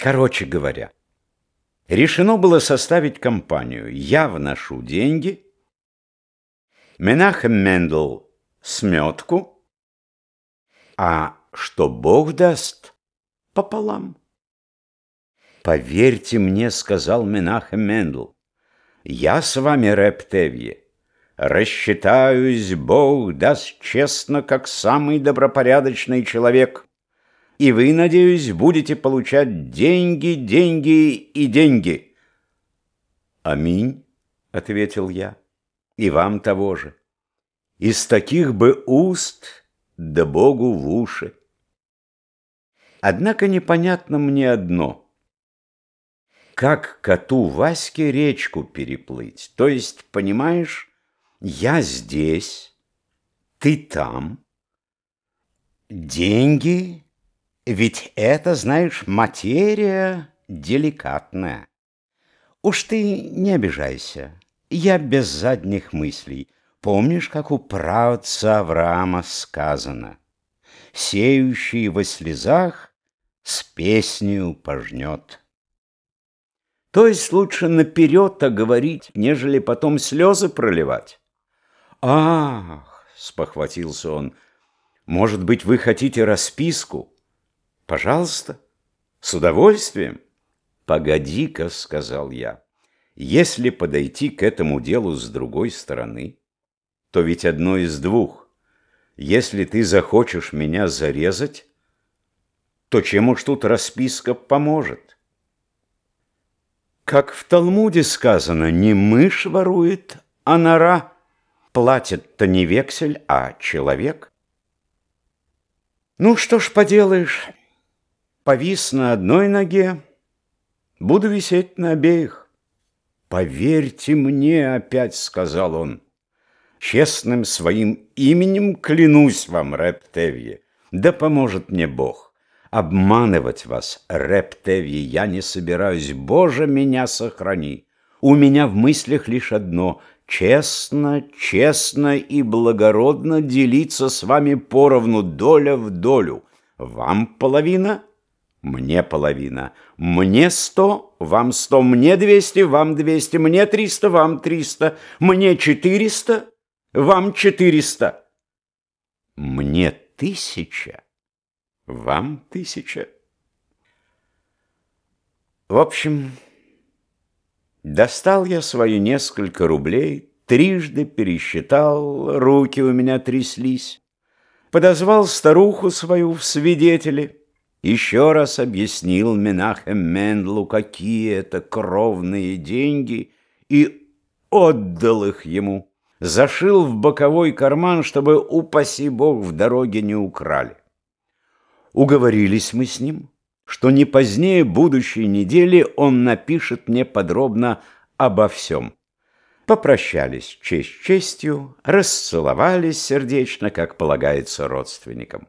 Короче говоря, решено было составить компанию. Я вношу деньги, Менахем Мендел сметку, а что Бог даст пополам. «Поверьте мне», — сказал Менахем Мендел, — «я с вами, Рептевье, рассчитаюсь, Бог даст честно, как самый добропорядочный человек, и вы, надеюсь, будете получать деньги, деньги и деньги». «Аминь», — ответил я, — «и вам того же. Из таких бы уст, да Богу в уши». Однако непонятно мне одно — как коту Ваське речку переплыть. То есть, понимаешь, я здесь, ты там. Деньги, ведь это, знаешь, материя деликатная. Уж ты не обижайся, я без задних мыслей. Помнишь, как у правца Авраама сказано? Сеющий во слезах с песнею пожнет. То есть лучше наперед-то говорить, нежели потом слезы проливать. Ах, спохватился он, может быть, вы хотите расписку? Пожалуйста, с удовольствием. Погоди-ка, сказал я, если подойти к этому делу с другой стороны, то ведь одно из двух. Если ты захочешь меня зарезать, то чем уж тут расписка поможет? Как в Талмуде сказано, не мышь ворует, а нора. Платит-то не вексель, а человек. Ну, что ж поделаешь, повис на одной ноге, буду висеть на обеих. «Поверьте мне», — опять сказал он, — «честным своим именем клянусь вам, Рептевье, да поможет мне Бог». Обманывать вас, Рептеви, я не собираюсь. Боже, меня сохрани. У меня в мыслях лишь одно — честно, честно и благородно делиться с вами поровну доля в долю. Вам половина, мне половина. Мне сто, вам сто, мне двести, вам двести, мне триста, вам триста, мне четыреста, вам четыреста. Мне тысяча. Вам тысяча. В общем, достал я свои несколько рублей, трижды пересчитал, руки у меня тряслись, подозвал старуху свою в свидетели, еще раз объяснил Менахем Мендлу, какие это кровные деньги, и отдал их ему, зашил в боковой карман, чтобы, упаси бог, в дороге не украли. Уговорились мы с ним, что не позднее будущей недели он напишет мне подробно обо всем. Попрощались честь честью, расцеловались сердечно, как полагается родственникам.